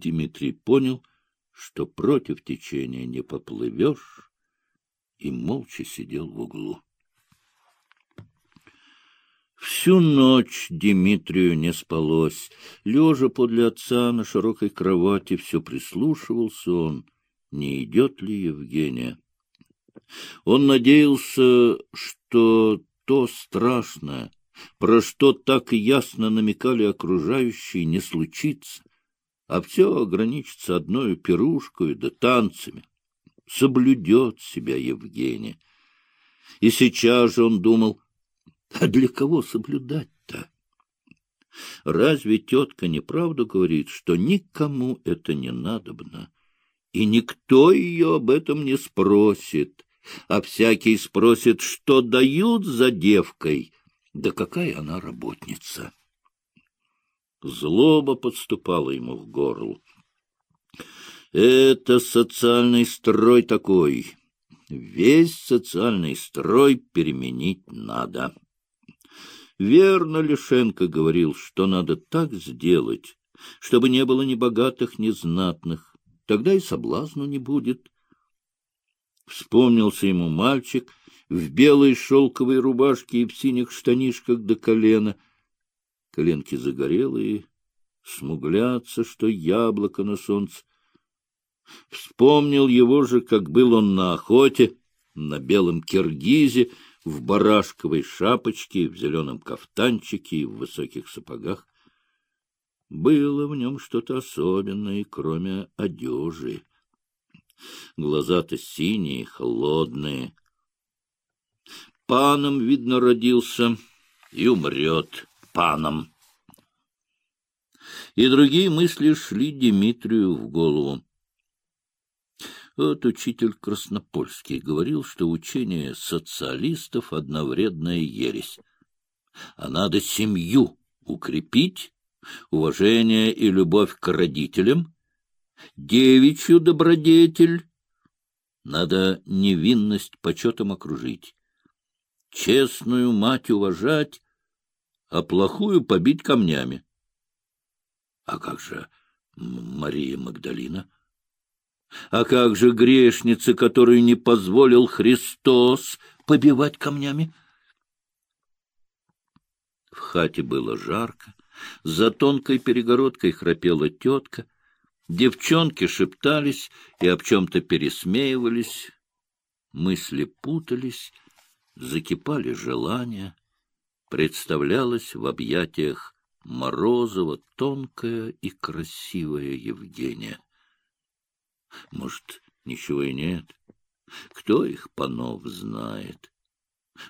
Дмитрий понял, что против течения не поплывешь, и молча сидел в углу. Всю ночь Дмитрию не спалось. Лежа подле отца на широкой кровати, все прислушивался он, не идет ли Евгения. Он надеялся, что то страшное, про что так ясно намекали окружающие, не случится, а все ограничится одной пирушкой да танцами. Соблюдет себя Евгения. И сейчас же он думал, а для кого соблюдать-то? Разве тетка неправду говорит, что никому это не надобно, и никто ее об этом не спросит, а всякий спросит, что дают за девкой, да какая она работница? Злоба подступала ему в горло. Это социальный строй такой. Весь социальный строй переменить надо. Верно Лишенко говорил, что надо так сделать, чтобы не было ни богатых, ни знатных. Тогда и соблазну не будет. Вспомнился ему мальчик в белой шелковой рубашке и в синих штанишках до колена. Коленки загорелые, смуглятся, что яблоко на солнце. Вспомнил его же, как был он на охоте, на белом киргизе, в барашковой шапочке, в зеленом кафтанчике и в высоких сапогах. Было в нем что-то особенное, кроме одежи. Глаза-то синие, холодные. Паном, видно, родился и умрет паном. И другие мысли шли Дмитрию в голову. Вот учитель Краснопольский говорил, что учение социалистов — одновредная ересь. А надо семью укрепить, уважение и любовь к родителям, девичью добродетель. Надо невинность почетом окружить, честную мать уважать, а плохую побить камнями. А как же Мария Магдалина? А как же грешницы, которую не позволил Христос побивать камнями? В хате было жарко, за тонкой перегородкой храпела тетка — Девчонки шептались и об чем-то пересмеивались, мысли путались, закипали желания, представлялась в объятиях Морозова тонкая и красивая Евгения. Может, ничего и нет? Кто их панов знает?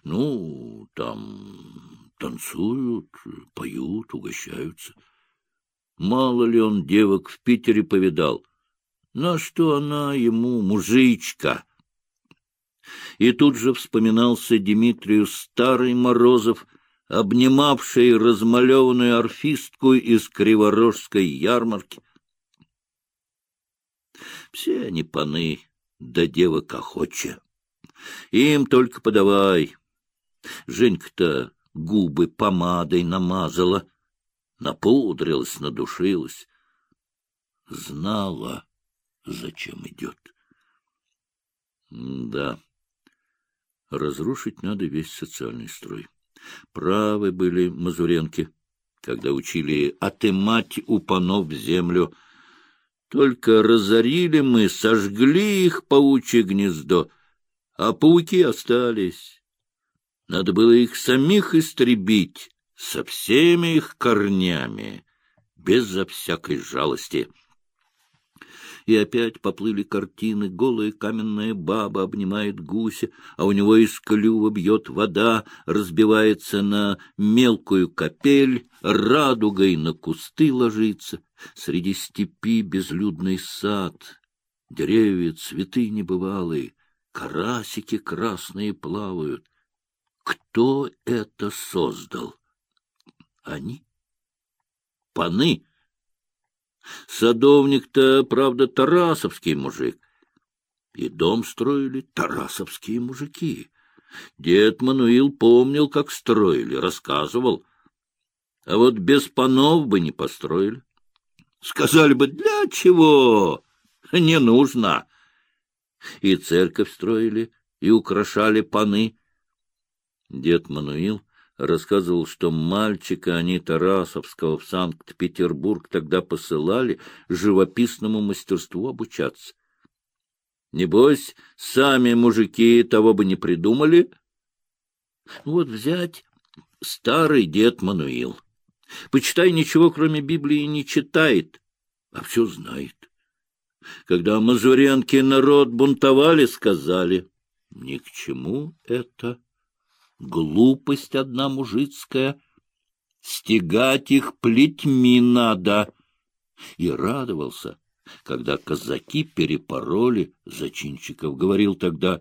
Ну, там танцуют, поют, угощаются — Мало ли он девок в Питере повидал. На что она ему мужичка? И тут же вспоминался Дмитрию старый Морозов, обнимавший размалеванную орфистку из Криворожской ярмарки. Все они паны, да девок охоча. Им только подавай. Женька-то губы помадой намазала — напудрилась, надушилась. Знала, зачем идет. Да, разрушить надо весь социальный строй. Правы были Мазуренки, когда учили отымать у панов землю. Только разорили мы, сожгли их паучье гнездо, а пауки остались. Надо было их самих истребить, со всеми их корнями, безо всякой жалости. И опять поплыли картины. Голая каменная баба обнимает гуся, а у него из клюва бьет вода, разбивается на мелкую капель, радугой на кусты ложится. Среди степи безлюдный сад, деревья, цветы небывалые, карасики красные плавают. Кто это создал? Они? Паны? Садовник-то, правда, тарасовский мужик. И дом строили тарасовские мужики. Дед Мануил помнил, как строили, рассказывал. А вот без панов бы не построили. Сказали бы, для чего? Не нужно. И церковь строили, и украшали паны. Дед Мануил рассказывал, что мальчика они Тарасовского в Санкт-Петербург тогда посылали живописному мастерству обучаться. Небось, сами мужики того бы не придумали. Вот взять старый дед Мануил. Почитай, ничего кроме Библии не читает, а все знает. Когда мазуренки народ бунтовали, сказали, ни к чему это глупость одна мужицкая, стегать их плетьми надо. И радовался, когда казаки перепороли зачинщиков. Говорил тогда,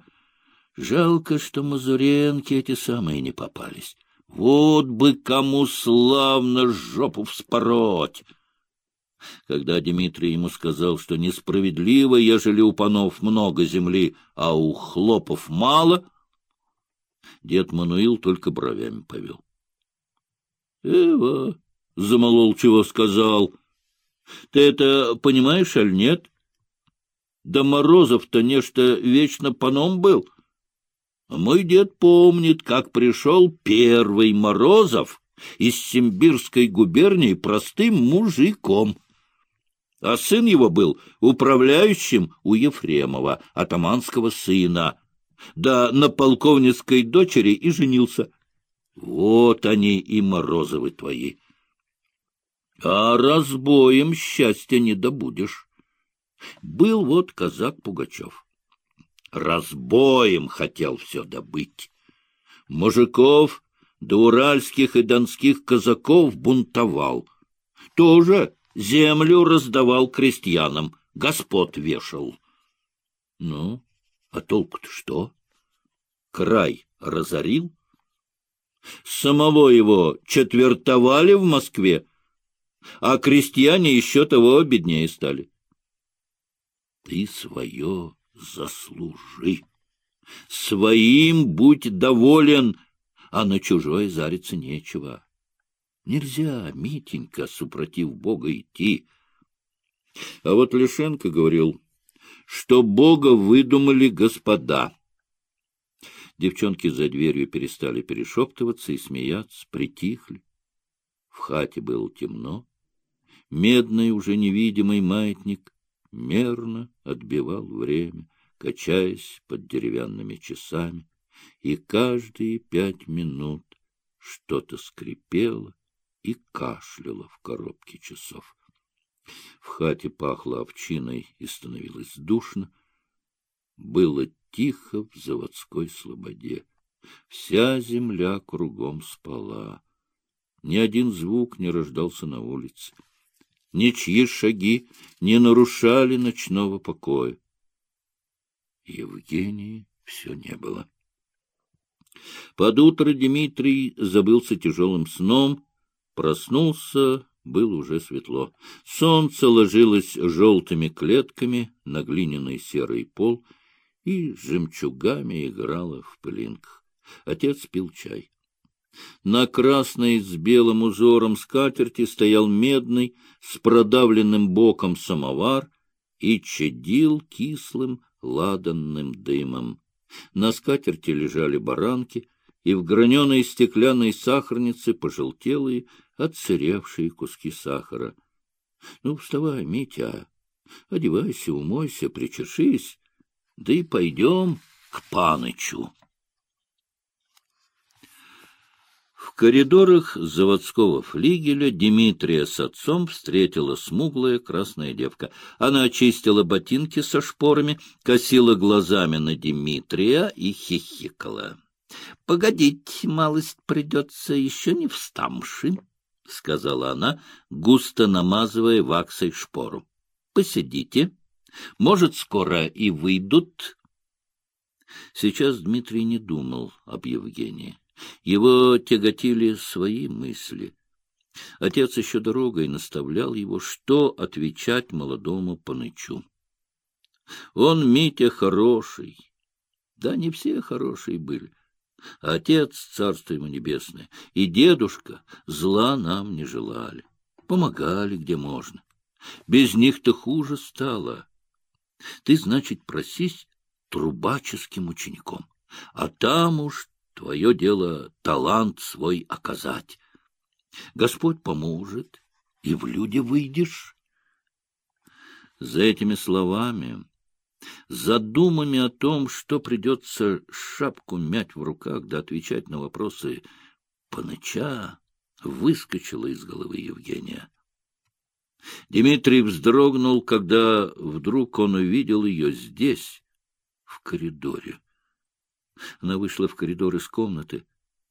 жалко, что мазуренки эти самые не попались. Вот бы кому славно жопу вспороть! Когда Дмитрий ему сказал, что несправедливо, ежели у панов много земли, а у хлопов мало, дед Мануил только бровями повел. — Эва, — замолол, чего сказал. — Ты это понимаешь, аль нет? Да Морозов-то нечто вечно паном был. А мой дед помнит, как пришел первый Морозов из Симбирской губернии простым мужиком — а сын его был управляющим у Ефремова, атаманского сына, да на полковницкой дочери и женился. Вот они и Морозовы твои. А разбоем счастья не добудешь. Был вот казак Пугачев. Разбоем хотел все добыть. Мужиков до уральских и донских казаков бунтовал. Тоже землю раздавал крестьянам, господ вешал. Ну, а толку-то что? Край разорил? Самого его четвертовали в Москве, а крестьяне еще того беднее стали. Ты свое заслужи. Своим будь доволен, а на чужое зариться нечего. Нельзя, Митенька, супротив Бога идти. А вот Лишенко говорил, что Бога выдумали господа. Девчонки за дверью перестали перешептываться и смеяться, притихли. В хате было темно. Медный, уже невидимый маятник мерно отбивал время, качаясь под деревянными часами, и каждые пять минут что-то скрипело, и кашляла в коробке часов. В хате пахло овчиной и становилось душно. Было тихо в заводской слободе. Вся земля кругом спала. Ни один звук не рождался на улице. Ничьи шаги не нарушали ночного покоя. Евгении все не было. Под утро Дмитрий забылся тяжелым сном, Проснулся, было уже светло. Солнце ложилось желтыми клетками на глиняный серый пол и жемчугами играло в пылинках. Отец пил чай. На красной с белым узором скатерти стоял медный с продавленным боком самовар и чадил кислым ладанным дымом. На скатерти лежали баранки, и в граненой стеклянной сахарнице пожелтелые, отсыревшие куски сахара. — Ну, вставай, Митя, одевайся, умойся, причешись, да и пойдем к Панычу. В коридорах заводского флигеля Дмитрия с отцом встретила смуглая красная девка. Она очистила ботинки со шпорами, косила глазами на Дмитрия и хихикала. — Погодить, малость придется, еще не встамши, — сказала она, густо намазывая ваксой шпору. — Посидите. Может, скоро и выйдут. Сейчас Дмитрий не думал об Евгении. Его тяготили свои мысли. Отец еще дорогой наставлял его, что отвечать молодому панычу. Он, Митя, хороший. Да, не все хорошие были. Отец, царство ему небесное, и дедушка зла нам не желали, помогали, где можно. Без них-то хуже стало. Ты, значит, просись трубаческим учеником, а там уж твое дело талант свой оказать. Господь поможет, и в люди выйдешь. За этими словами, за думами о том, что придется шапку мять в руках да отвечать на вопросы Паныча, выскочила из головы Евгения. Дмитрий вздрогнул, когда вдруг он увидел ее здесь, в коридоре. Она вышла в коридор из комнаты,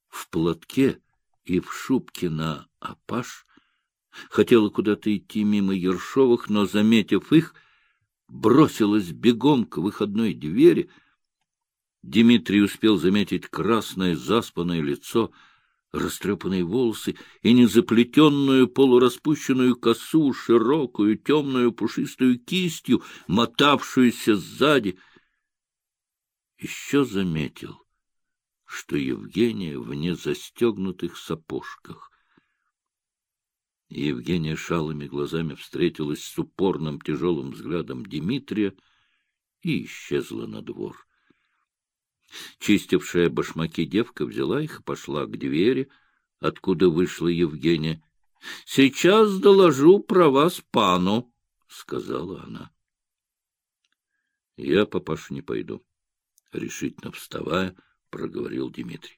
в платке и в шубке на апаш, хотела куда-то идти мимо Ершовых, но, заметив их, бросилась бегом к выходной двери. Дмитрий успел заметить красное заспанное лицо — растрепанные волосы и незаплетенную полураспущенную косу, широкую, темную, пушистую кистью, мотавшуюся сзади. Еще заметил, что Евгения в незастегнутых сапожках. Евгения шалыми глазами встретилась с упорным тяжелым взглядом Дмитрия и исчезла на двор. Чистившая башмаки девка взяла их и пошла к двери, откуда вышла Евгения. — Сейчас доложу про вас пану, — сказала она. — Я, папаша, не пойду, — решительно вставая, проговорил Дмитрий. —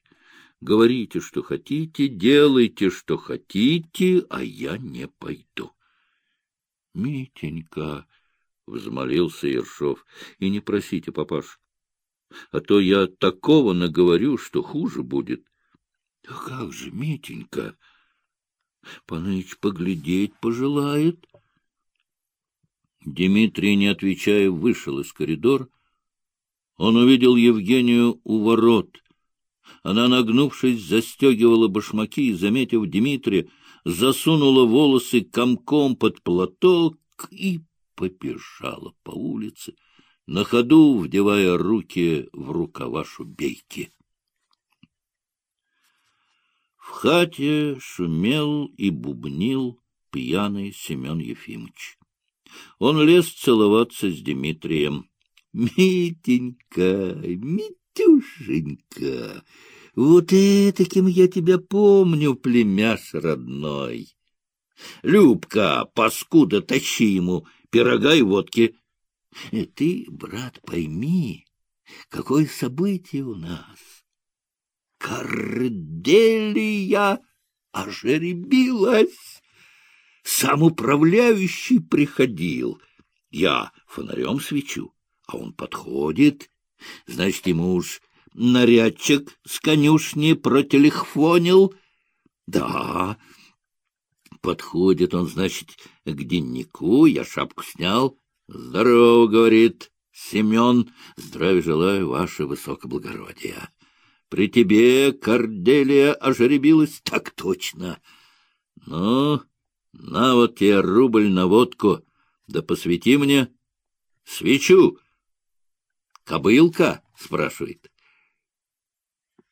Говорите, что хотите, делайте, что хотите, а я не пойду. — Митенька, — взмолился Ершов, — и не просите, папаша а то я такого наговорю, что хуже будет. — Да как же, Митенька? Паныч поглядеть пожелает. Дмитрий, не отвечая, вышел из коридора. Он увидел Евгению у ворот. Она, нагнувшись, застегивала башмаки и, заметив Дмитрия, засунула волосы комком под платок и побежала по улице на ходу вдевая руки в рукава шубейки. В хате шумел и бубнил пьяный Семен Ефимович. Он лез целоваться с Дмитрием. — Митенька, Митюшенька, вот этаким я тебя помню, племяш родной. Любка, паскуда, тащи ему пирога и водки. И ты, брат, пойми, какое событие у нас. Корделия ожеребилась. Сам управляющий приходил. Я фонарем свечу, а он подходит. Значит, ему уж нарядчик с конюшни протелефонил. Да, подходит он, значит, к деннику, я шапку снял, Здорово, говорит Семен. Здравия желаю, ваше высокоблагородие. При тебе Корделия ожеребилась так точно. Ну, на вот тебе рубль на водку, да посвети мне свечу. Кобылка, спрашивает.